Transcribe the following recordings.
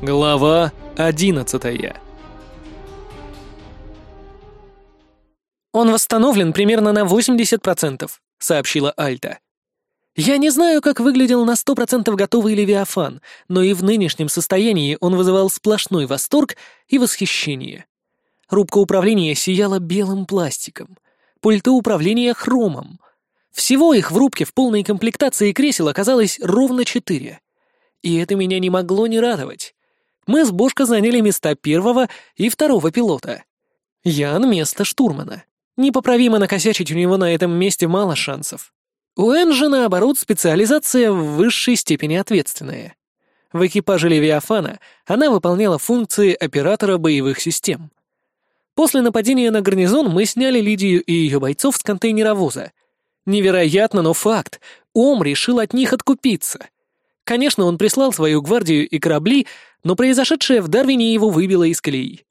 Глава одиннадцатая «Он восстановлен примерно на 80%, — сообщила Альта. «Я не знаю, как выглядел на 100% готовый Левиафан, но и в нынешнем состоянии он вызывал сплошной восторг и восхищение. Рубка управления сияла белым пластиком, пульты управления — хромом. Всего их в рубке в полной комплектации кресел оказалось ровно четыре. И это меня не могло не радовать мы с Бошко заняли места первого и второго пилота. Ян — место штурмана. Непоправимо накосячить у него на этом месте мало шансов. У Энжи, наоборот, специализация в высшей степени ответственная. В экипаже Левиафана она выполняла функции оператора боевых систем. После нападения на гарнизон мы сняли Лидию и ее бойцов с контейнеровоза. Невероятно, но факт. Ом решил от них откупиться. Конечно, он прислал свою гвардию и корабли, но произошедшее в Дарвине его выбило из колеи.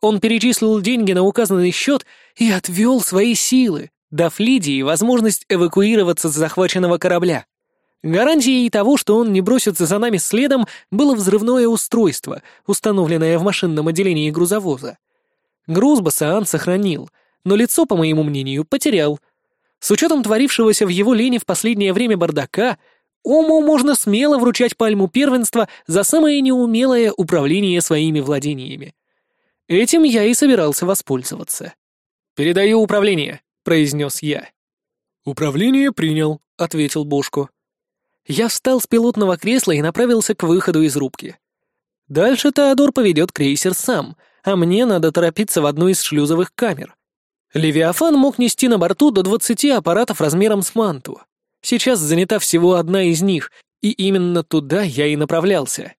Он перечислил деньги на указанный счет и отвел свои силы, дав Лидии возможность эвакуироваться с захваченного корабля. Гарантией того, что он не бросится за нами следом, было взрывное устройство, установленное в машинном отделении грузовоза. Груз Басаан сохранил, но лицо, по моему мнению, потерял. С учетом творившегося в его лени в последнее время бардака — Ому можно смело вручать пальму первенства за самое неумелое управление своими владениями. Этим я и собирался воспользоваться. «Передаю управление», — произнес я. «Управление принял», — ответил Бошко. Я встал с пилотного кресла и направился к выходу из рубки. Дальше Теодор поведет крейсер сам, а мне надо торопиться в одну из шлюзовых камер. Левиафан мог нести на борту до 20 аппаратов размером с манту. Сейчас занята всего одна из них, и именно туда я и направлялся.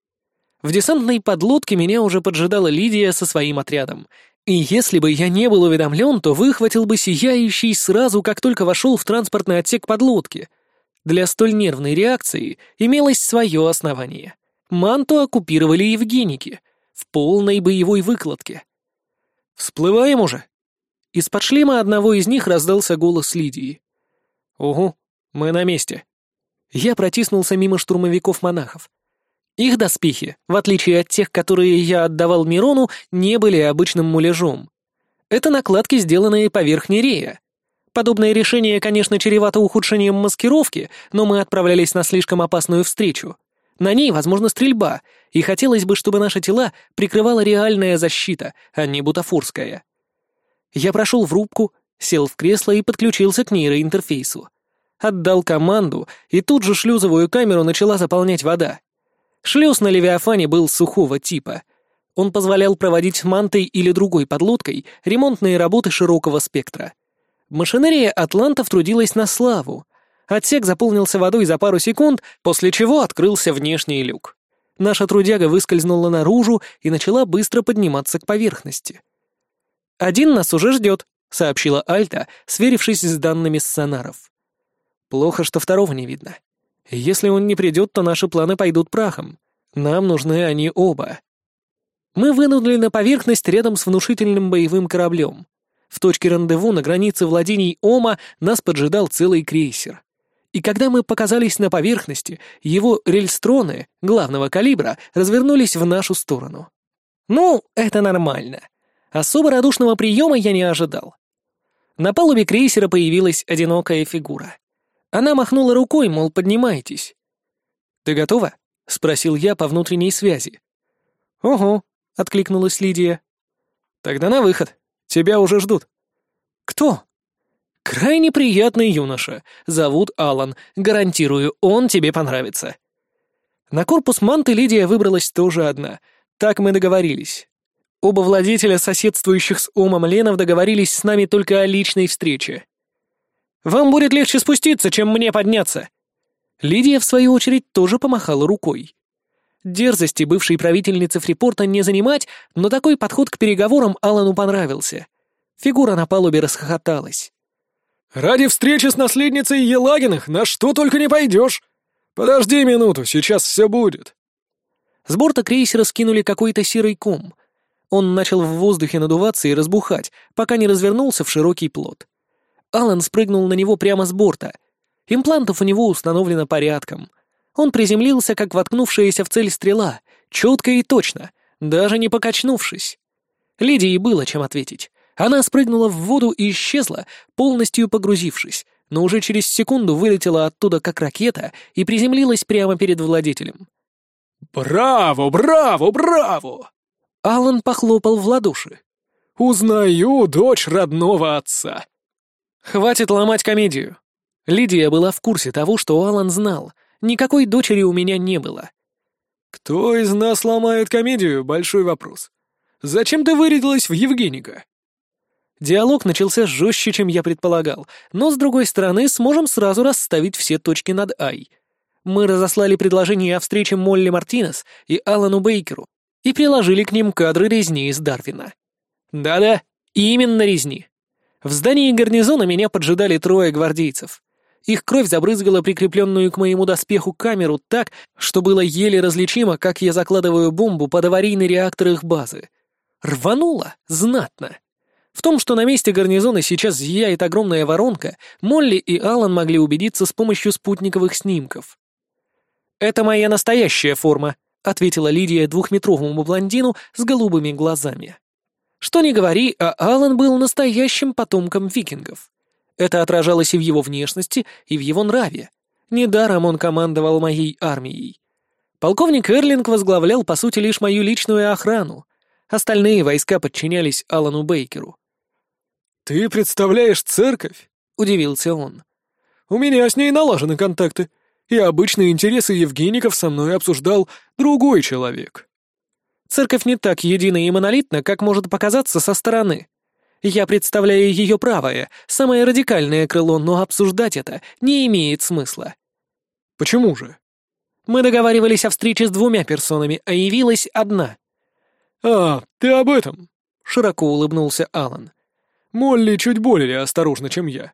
В десантной подлодке меня уже поджидала Лидия со своим отрядом. И если бы я не был уведомлен, то выхватил бы сияющий сразу, как только вошел в транспортный отсек подлодки. Для столь нервной реакции имелось свое основание. Манту оккупировали евгеники в полной боевой выкладке. «Всплываем уже?» Из-под шлема одного из них раздался голос Лидии. «Угу, мы на месте». Я протиснулся мимо штурмовиков-монахов. Их доспехи, в отличие от тех, которые я отдавал Мирону, не были обычным муляжом. Это накладки, сделанные поверх нерея. Подобное решение, конечно, чревато ухудшением маскировки, но мы отправлялись на слишком опасную встречу. На ней, возможно, стрельба, и хотелось бы, чтобы наши тела прикрывала реальная защита, а не бутафорская. Я прошел в рубку, сел в кресло и подключился к нейроинтерфейсу отдал команду, и тут же шлюзовую камеру начала заполнять вода. Шлюз на Левиафане был сухого типа. Он позволял проводить мантой или другой подлодкой ремонтные работы широкого спектра. Машинерия атлантов трудилась на славу. Отсек заполнился водой за пару секунд, после чего открылся внешний люк. Наша трудяга выскользнула наружу и начала быстро подниматься к поверхности. «Один нас уже ждет», — сообщила Альта, сверившись с данными с сонаров. Плохо, что второго не видно. Если он не придет, то наши планы пойдут прахом. Нам нужны они оба. Мы вынудили на поверхность рядом с внушительным боевым кораблем. В точке рандеву на границе владений Ома нас поджидал целый крейсер. И когда мы показались на поверхности, его рельстроны главного калибра развернулись в нашу сторону. Ну, это нормально. Особо радушного приема я не ожидал. На палубе крейсера появилась одинокая фигура. Она махнула рукой, мол, поднимайтесь. «Ты готова?» — спросил я по внутренней связи. «Ого», — откликнулась Лидия. «Тогда на выход. Тебя уже ждут». «Кто?» «Крайне приятный юноша. Зовут Алан. Гарантирую, он тебе понравится». На корпус манты Лидия выбралась тоже одна. Так мы договорились. Оба владетеля соседствующих с Омом Ленов договорились с нами только о личной встрече. Вам будет легче спуститься, чем мне подняться!» Лидия, в свою очередь, тоже помахала рукой. Дерзости бывшей правительницы Фрипорта не занимать, но такой подход к переговорам Алану понравился. Фигура на палубе расхохоталась. «Ради встречи с наследницей Елагиных на что только не пойдешь! Подожди минуту, сейчас все будет!» С борта крейсера скинули какой-то серый ком. Он начал в воздухе надуваться и разбухать, пока не развернулся в широкий плод. Алан спрыгнул на него прямо с борта. Имплантов у него установлено порядком. Он приземлился, как воткнувшаяся в цель стрела, Четко и точно, даже не покачнувшись. Лидии было чем ответить. Она спрыгнула в воду и исчезла, полностью погрузившись, но уже через секунду вылетела оттуда как ракета и приземлилась прямо перед владетелем. «Браво, браво, браво!» Алан похлопал в ладоши. «Узнаю дочь родного отца!» «Хватит ломать комедию!» Лидия была в курсе того, что Алан знал. Никакой дочери у меня не было. «Кто из нас ломает комедию?» — большой вопрос. «Зачем ты вырядилась в Евгеника?» Диалог начался жестче, чем я предполагал, но, с другой стороны, сможем сразу расставить все точки над «ай». Мы разослали предложение о встрече Молли Мартинес и Алану Бейкеру и приложили к ним кадры резни из Дарвина. Да-да, именно резни. В здании гарнизона меня поджидали трое гвардейцев. Их кровь забрызгала прикрепленную к моему доспеху камеру так, что было еле различимо, как я закладываю бомбу под аварийный реактор их базы. Рвануло знатно. В том, что на месте гарнизона сейчас зияет огромная воронка, Молли и Алан могли убедиться с помощью спутниковых снимков. «Это моя настоящая форма», — ответила Лидия двухметровому блондину с голубыми глазами. Что ни говори, а Алан был настоящим потомком викингов. Это отражалось и в его внешности, и в его нраве. Недаром он командовал моей армией. Полковник Эрлинг возглавлял, по сути, лишь мою личную охрану. Остальные войска подчинялись Алану Бейкеру. «Ты представляешь церковь?» — удивился он. «У меня с ней налажены контакты, и обычные интересы Евгеников со мной обсуждал другой человек». «Церковь не так едина и монолитна, как может показаться со стороны. Я представляю ее правое, самое радикальное крыло, но обсуждать это не имеет смысла». «Почему же?» «Мы договаривались о встрече с двумя персонами, а явилась одна». «А, ты об этом?» — широко улыбнулся Алан. Молли чуть более осторожна, чем я.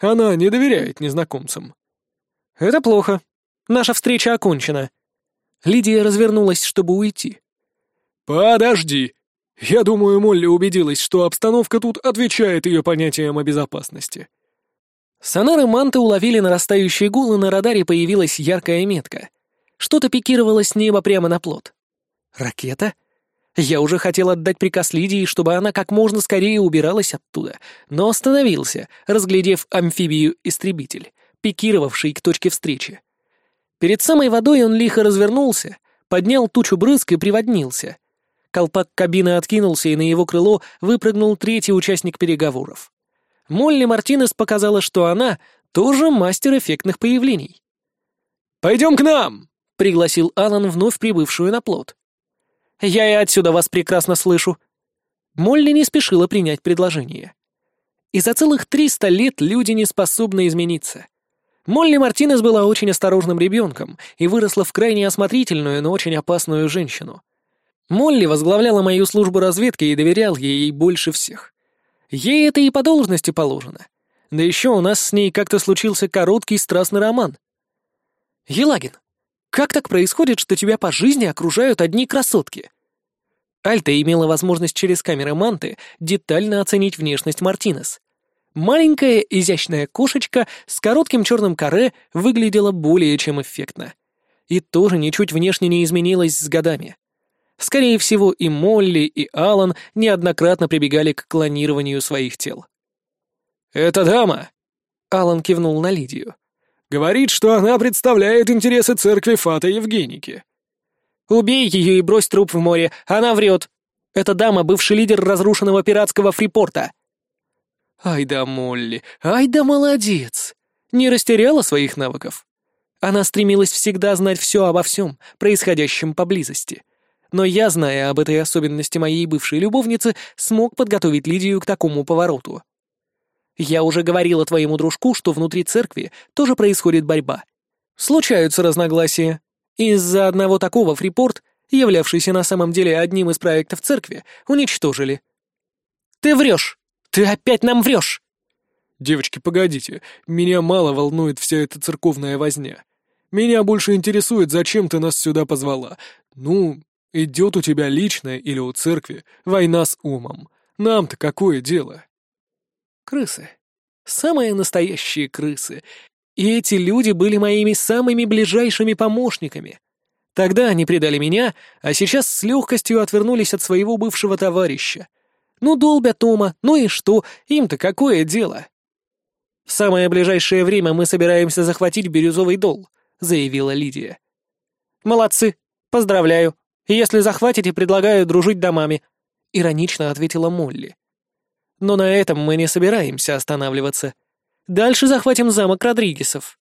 Она не доверяет незнакомцам. Это плохо. Наша встреча окончена. Лидия развернулась, чтобы уйти. Подожди. Я думаю, Молли убедилась, что обстановка тут отвечает ее понятиям о безопасности. Сонары манты уловили нарастающий гул, и на радаре появилась яркая метка. Что-то пикировало с неба прямо на плот. Ракета? Я уже хотел отдать приказ Лидии, чтобы она как можно скорее убиралась оттуда, но остановился, разглядев амфибию-истребитель, пикировавший к точке встречи. Перед самой водой он лихо развернулся, поднял тучу брызг и приводнился. Колпак кабины откинулся, и на его крыло выпрыгнул третий участник переговоров. Молли Мартинес показала, что она тоже мастер эффектных появлений. «Пойдем к нам!» — пригласил Алан вновь прибывшую на плот. Я и отсюда вас прекрасно слышу». Молли не спешила принять предложение. И за целых триста лет люди не способны измениться. Молли Мартинес была очень осторожным ребенком и выросла в крайне осмотрительную, но очень опасную женщину. Молли возглавляла мою службу разведки и доверял ей больше всех. Ей это и по должности положено. Да еще у нас с ней как-то случился короткий страстный роман. «Елагин, как так происходит, что тебя по жизни окружают одни красотки?» Альта имела возможность через камеры Манты детально оценить внешность Мартинес. Маленькая изящная кошечка с коротким черным каре выглядела более чем эффектно. И тоже ничуть внешне не изменилась с годами. Скорее всего, и Молли, и Алан неоднократно прибегали к клонированию своих тел. «Эта дама!» — Алан кивнул на Лидию. «Говорит, что она представляет интересы церкви Фата Евгеники. Убей ее и брось труп в море, она врет. Эта дама — бывший лидер разрушенного пиратского фрипорта». «Ай да Молли, ай да молодец!» Не растеряла своих навыков. Она стремилась всегда знать все обо всем, происходящем поблизости. Но я, зная об этой особенности моей бывшей любовницы, смог подготовить Лидию к такому повороту. Я уже говорила твоему дружку, что внутри церкви тоже происходит борьба. Случаются разногласия, из-за одного такого Фрипорт, являвшийся на самом деле одним из проектов церкви, уничтожили. «Ты врешь! Ты опять нам врешь!» «Девочки, погодите, меня мало волнует вся эта церковная возня. Меня больше интересует, зачем ты нас сюда позвала. Ну, идет у тебя личная или у церкви война с умом. Нам-то какое дело?» «Крысы. Самые настоящие крысы. И эти люди были моими самыми ближайшими помощниками. Тогда они предали меня, а сейчас с легкостью отвернулись от своего бывшего товарища. Ну, долбят Тома, ну и что, им-то какое дело? «В самое ближайшее время мы собираемся захватить Бирюзовый дол», — заявила Лидия. «Молодцы, поздравляю. Если захватите, предлагаю дружить домами», — иронично ответила Молли. «Но на этом мы не собираемся останавливаться. Дальше захватим замок Родригесов».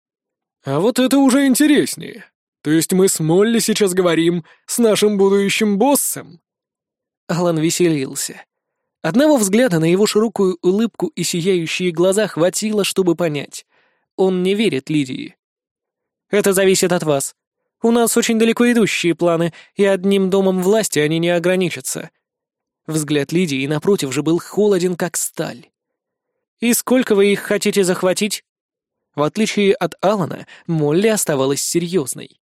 «А вот это уже интереснее. То есть мы с Молли сейчас говорим с нашим будущим боссом?» Алан веселился. Одного взгляда на его широкую улыбку и сияющие глаза хватило, чтобы понять. Он не верит Лидии. «Это зависит от вас. У нас очень далеко идущие планы, и одним домом власти они не ограничатся». Взгляд Лидии, напротив же, был холоден, как сталь. «И сколько вы их хотите захватить?» В отличие от Алана, Молли оставалась серьезной.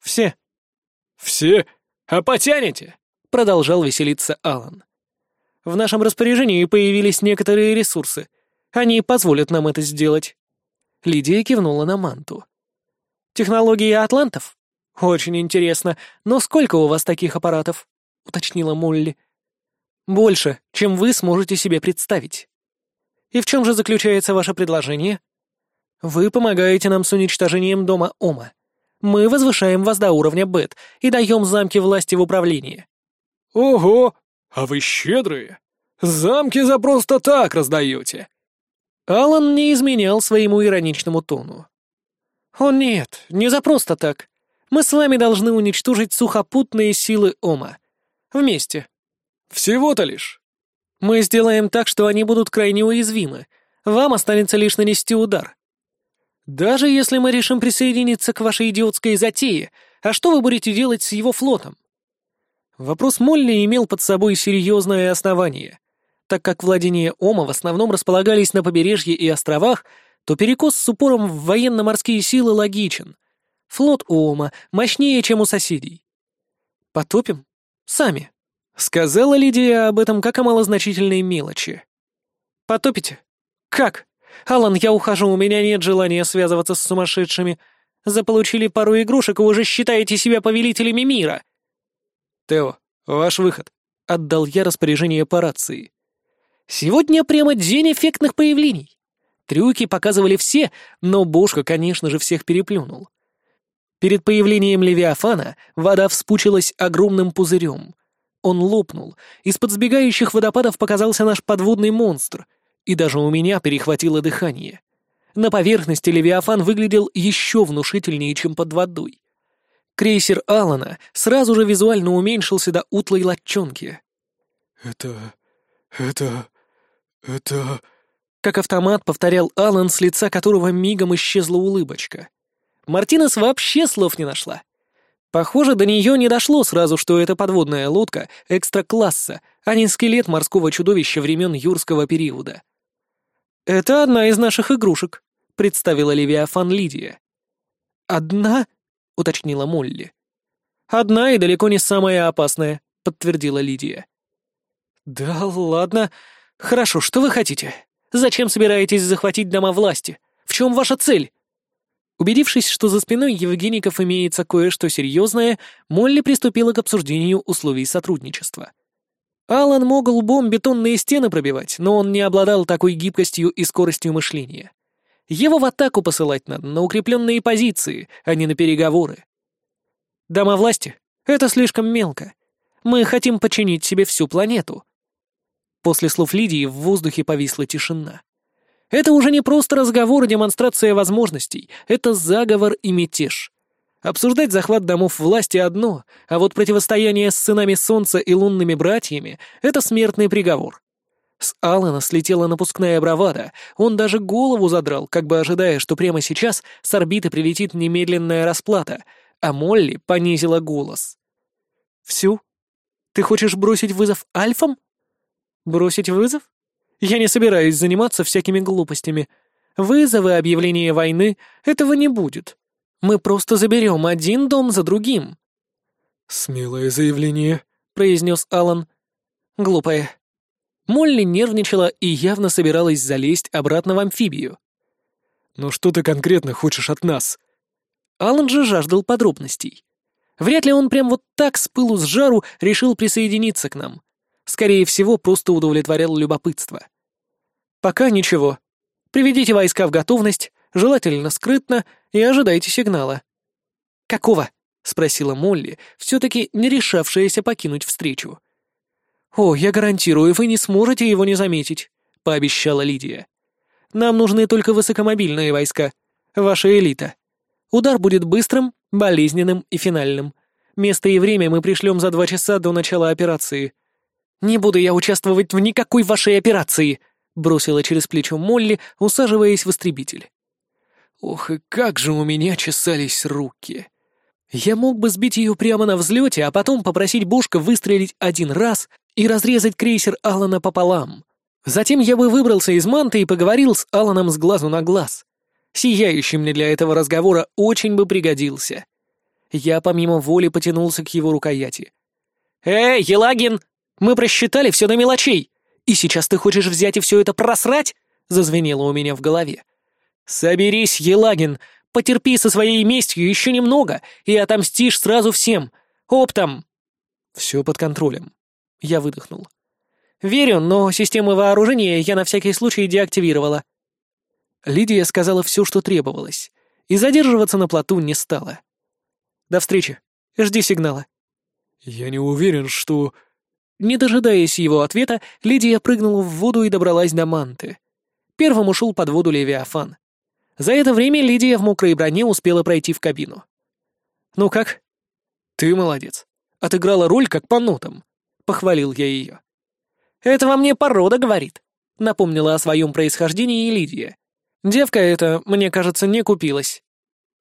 «Все». «Все? А потянете?» — продолжал веселиться Алан. «В нашем распоряжении появились некоторые ресурсы. Они позволят нам это сделать». Лидия кивнула на манту. «Технологии атлантов? Очень интересно. Но сколько у вас таких аппаратов?» — уточнила Молли. «Больше, чем вы сможете себе представить». «И в чем же заключается ваше предложение?» «Вы помогаете нам с уничтожением дома Ома. Мы возвышаем вас до уровня Бет и даем замки власти в управлении». «Ого! А вы щедрые! Замки за просто так раздаете!» Алан не изменял своему ироничному тону. «О нет, не за просто так. Мы с вами должны уничтожить сухопутные силы Ома. Вместе». «Всего-то лишь?» «Мы сделаем так, что они будут крайне уязвимы. Вам останется лишь нанести удар. Даже если мы решим присоединиться к вашей идиотской затее, а что вы будете делать с его флотом? Вопрос Молли имел под собой серьезное основание. Так как владения Ома в основном располагались на побережье и островах, то перекос с упором в военно-морские силы логичен. Флот у мощнее, чем у соседей. «Потопим? Сами», — сказала Лидия об этом как о малозначительной мелочи. «Потопите? Как?» «Алан, я ухожу, у меня нет желания связываться с сумасшедшими. Заполучили пару игрушек и уже считаете себя повелителями мира». «Тео, ваш выход», — отдал я распоряжение по рации. «Сегодня прямо день эффектных появлений. Трюки показывали все, но Бошка, конечно же, всех переплюнул. Перед появлением Левиафана вода вспучилась огромным пузырем. Он лопнул. Из-под сбегающих водопадов показался наш подводный монстр, и даже у меня перехватило дыхание. На поверхности Левиафан выглядел еще внушительнее, чем под водой. Крейсер Алана сразу же визуально уменьшился до утлой латчонки. «Это... это... это...» Как автомат повторял Алан, с лица которого мигом исчезла улыбочка. Мартинес вообще слов не нашла. Похоже, до нее не дошло сразу, что это подводная лодка экстра-класса, а не скелет морского чудовища времен юрского периода. «Это одна из наших игрушек», — представила Левиафан Лидия. «Одна?» — уточнила Молли. «Одна и далеко не самая опасная», — подтвердила Лидия. «Да ладно. Хорошо, что вы хотите? Зачем собираетесь захватить дома власти? В чем ваша цель?» Убедившись, что за спиной Евгеников имеется кое-что серьезное, Молли приступила к обсуждению условий сотрудничества. Алан мог лбом бетонные стены пробивать, но он не обладал такой гибкостью и скоростью мышления. Его в атаку посылать надо на укрепленные позиции, а не на переговоры. Дома власти — это слишком мелко. Мы хотим подчинить себе всю планету. После слов Лидии в воздухе повисла тишина. Это уже не просто разговор и демонстрация возможностей, это заговор и мятеж. Обсуждать захват домов власти одно, а вот противостояние с сынами Солнца и лунными братьями — это смертный приговор. С Алана слетела напускная бравада, он даже голову задрал, как бы ожидая, что прямо сейчас с орбиты прилетит немедленная расплата, а Молли понизила голос. «Всю? Ты хочешь бросить вызов альфам?» «Бросить вызов? Я не собираюсь заниматься всякими глупостями. Вызовы, объявление войны — этого не будет. Мы просто заберем один дом за другим». «Смелое заявление», — произнес Алан. «Глупое». Молли нервничала и явно собиралась залезть обратно в амфибию. «Но что ты конкретно хочешь от нас?» Алан же жаждал подробностей. Вряд ли он прям вот так с пылу с жару решил присоединиться к нам. Скорее всего, просто удовлетворял любопытство. Пока ничего. Приведите войска в готовность, желательно скрытно, и ожидайте сигнала. Какого? спросила Молли, все-таки не решавшаяся покинуть встречу. «О, я гарантирую, вы не сможете его не заметить», — пообещала Лидия. «Нам нужны только высокомобильные войска. Ваша элита. Удар будет быстрым, болезненным и финальным. Место и время мы пришлем за два часа до начала операции». «Не буду я участвовать в никакой вашей операции», — бросила через плечо Молли, усаживаясь в истребитель. Ох, и как же у меня чесались руки. Я мог бы сбить ее прямо на взлете, а потом попросить Бушка выстрелить один раз и разрезать крейсер Алана пополам. Затем я бы выбрался из манты и поговорил с Аланом с глазу на глаз. Сияющий мне для этого разговора очень бы пригодился. Я помимо воли потянулся к его рукояти. «Эй, Елагин! Мы просчитали все до мелочей! И сейчас ты хочешь взять и все это просрать?» — зазвенело у меня в голове. «Соберись, Елагин! Потерпи со своей местью еще немного и отомстишь сразу всем! Оптом!» «Все под контролем», я выдохнул. «Верю, но системы вооружения я на всякий случай деактивировала». Лидия сказала все, что требовалось, и задерживаться на плоту не стала. «До встречи. Жди сигнала». «Я не уверен, что...» Не дожидаясь его ответа, Лидия прыгнула в воду и добралась до манты. Первым ушел под воду Левиафан. За это время Лидия в мокрой броне успела пройти в кабину. «Ну как?» «Ты молодец. Отыграла роль как по нотам. — похвалил я ее. «Это во мне порода говорит», — напомнила о своем происхождении Лидия. «Девка эта, мне кажется, не купилась».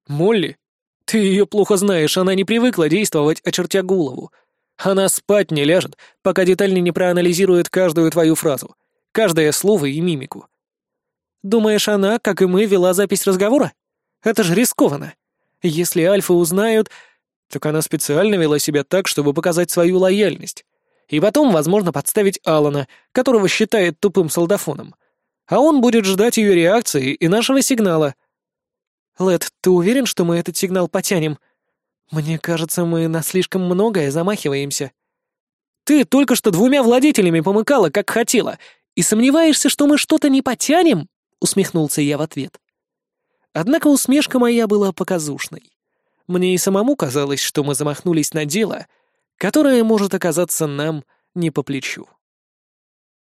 «Молли? Ты ее плохо знаешь, она не привыкла действовать, очертя голову. Она спать не ляжет, пока детально не проанализирует каждую твою фразу, каждое слово и мимику». «Думаешь, она, как и мы, вела запись разговора? Это же рискованно. Если альфы узнают...» Так она специально вела себя так, чтобы показать свою лояльность и потом, возможно, подставить Алана, которого считает тупым солдафоном. А он будет ждать ее реакции и нашего сигнала. Лед, ты уверен, что мы этот сигнал потянем? Мне кажется, мы на слишком многое замахиваемся. Ты только что двумя владетелями помыкала, как хотела, и сомневаешься, что мы что-то не потянем? Усмехнулся я в ответ. Однако усмешка моя была показушной. Мне и самому казалось, что мы замахнулись на дело — которое может оказаться нам не по плечу.